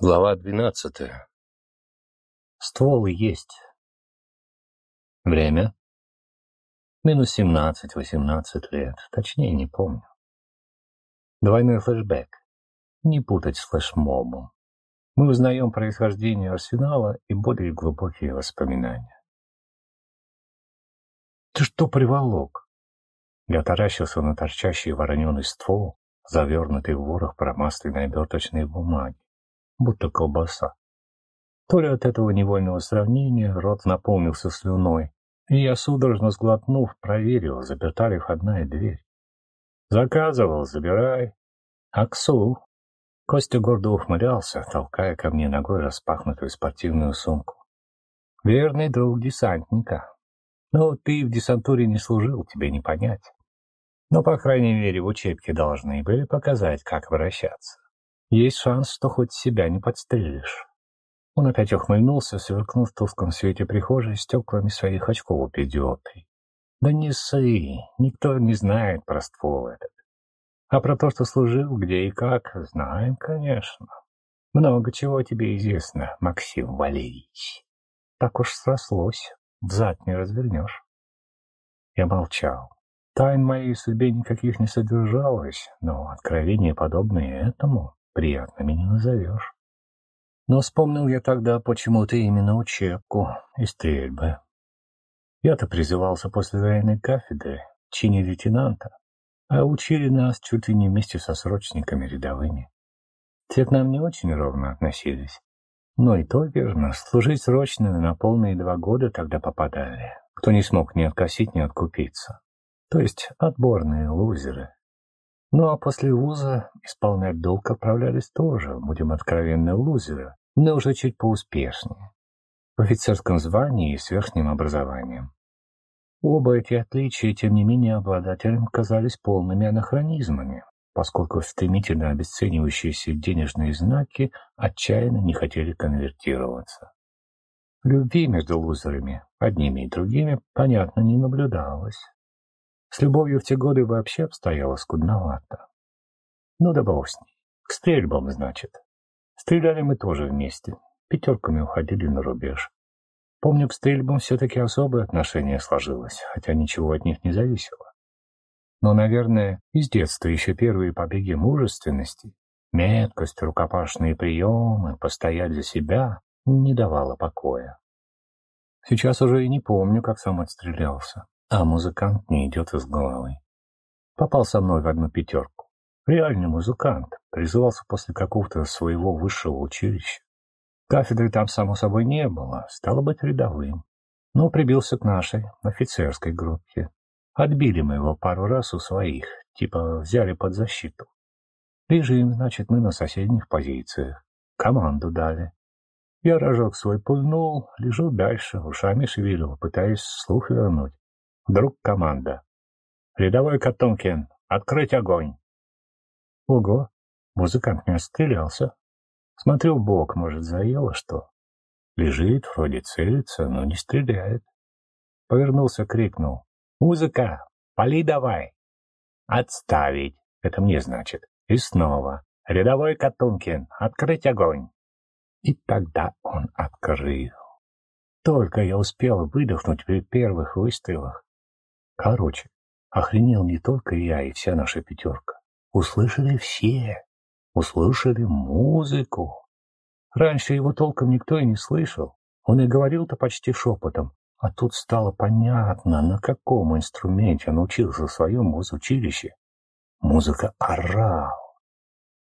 Глава двенадцатая. Ствол есть. Время? Минус семнадцать-восемнадцать лет. Точнее, не помню. Двойной флешбэк. Не путать с флешмобом. Мы узнаем происхождение арсенала и более глубокие воспоминания. «Ты что приволок?» Я таращился на торчащий вороненый ствол, завернутый в ворох промасленной оберточной бумаги будто колбаса. То ли от этого невольного сравнения рот наполнился слюной, и я, судорожно сглотнув, проверил, заперта ли входная дверь. «Заказывал, забирай». «Аксу». Костя гордо ухмылялся, толкая ко мне ногой распахнутую спортивную сумку. «Верный друг десантника. Ну, ты в десантуре не служил, тебе не понять. Но, по крайней мере, в учебке должны были показать, как вращаться. Есть шанс, что хоть себя не подстрелишь. Он опять ухмыльнулся, сверкнув в тусклом свете прихожей стеклами своих очков идиотой. Да не ссы, никто не знает про ствол этот. А про то, что служил, где и как, знаем, конечно. Много чего тебе известно, Максим Валерьевич. Так уж срослось, взад не развернешь. Я молчал. Тайн моей судьбе никаких не содержалось, но откровения подобные этому приятными не назовешь. Но вспомнил я тогда почему-то именно учебку и стрельбы. Я-то призывался после военной кафедры, чине лейтенанта, а учили нас чуть ли не вместе со срочниками рядовыми. Те к нам не очень ровно относились. Но и то верно, служить срочно на полные два года тогда попадали, кто не смог ни откосить, ни откупиться. То есть отборные лузеры. Ну а после вуза исполнять долг отправлялись тоже, будем откровенны, лузеры, но уже чуть поуспешнее. В офицерском звании и с верхним образованием. Оба эти отличия, тем не менее, обладателям казались полными анахронизмами, поскольку стремительно обесценивающиеся денежные знаки отчаянно не хотели конвертироваться. Любви между лузерами, одними и другими, понятно, не наблюдалось. С любовью в те годы вообще обстояло скудновато. Ну да бог с ней. К стрельбам, значит. Стреляли мы тоже вместе. Пятерками уходили на рубеж. Помню, к стрельбам все-таки особое отношение сложилось, хотя ничего от них не зависело. Но, наверное, из детства еще первые побеги мужественности, меткость, рукопашные приемы, постоять за себя не давало покоя. Сейчас уже и не помню, как сам отстрелялся. А музыкант не идет из головы. Попал со мной в одну пятерку. Реальный музыкант. Призывался после какого-то своего высшего училища. Кафедры там, само собой, не было. Стало быть, рядовым. Но прибился к нашей офицерской группе. Отбили мы его пару раз у своих. Типа взяли под защиту. Лежим, значит, мы на соседних позициях. Команду дали. Я рожок свой пульнул, лежу дальше, ушами шевелю, пытаясь слух вернуть. Вдруг команда. «Рядовой Катункин, открыть огонь!» Ого, музыкант не отстрелялся. Смотрю в бок, может, заело что. Лежит, вроде целится, но не стреляет. Повернулся, крикнул. «Музыка! Пали давай!» «Отставить!» — это мне значит. И снова. «Рядовой Катункин, открыть огонь!» И тогда он открыл. Только я успел выдохнуть при первых выстрелах, Короче, охренел не только я и вся наша пятерка. Услышали все. Услышали музыку. Раньше его толком никто и не слышал. Он и говорил-то почти шепотом. А тут стало понятно, на каком инструменте он учился в своем музучилище. Музыка орал.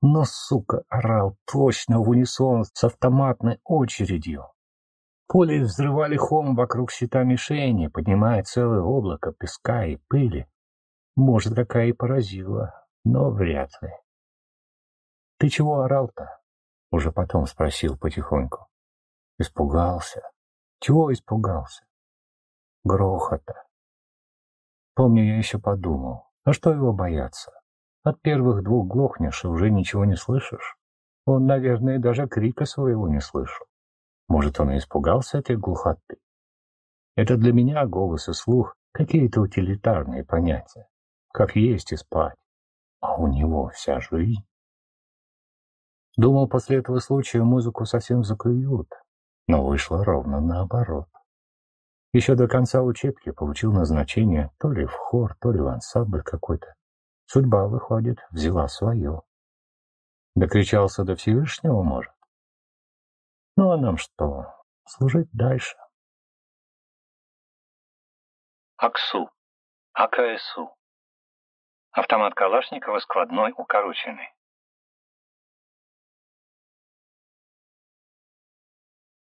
Но, сука, орал точно в унисон с автоматной очередью. Пули взрывали хом вокруг щита мишени, поднимая целое облако песка и пыли. Может, какая и поразила, но вряд ли. — Ты чего орал-то? — уже потом спросил потихоньку. Испугался. Чего испугался? Грохота. Помню, я еще подумал, а что его бояться? От первых двух глохнешь и уже ничего не слышишь. Он, наверное, даже крика своего не слышал. Может, он и испугался этой глухоты? Это для меня голос и слух какие-то утилитарные понятия, как есть и спать. А у него вся жизнь. Думал, после этого случая музыку совсем заклюют, но вышло ровно наоборот. Еще до конца учебки получил назначение то ли в хор, то ли в ансамбль какой-то. Судьба, выходит, взяла свое. Докричался до Всевышнего, может. Ну а нам что, служить дальше? АКСУ. АКСУ. Автомат Калашникова складной укороченный.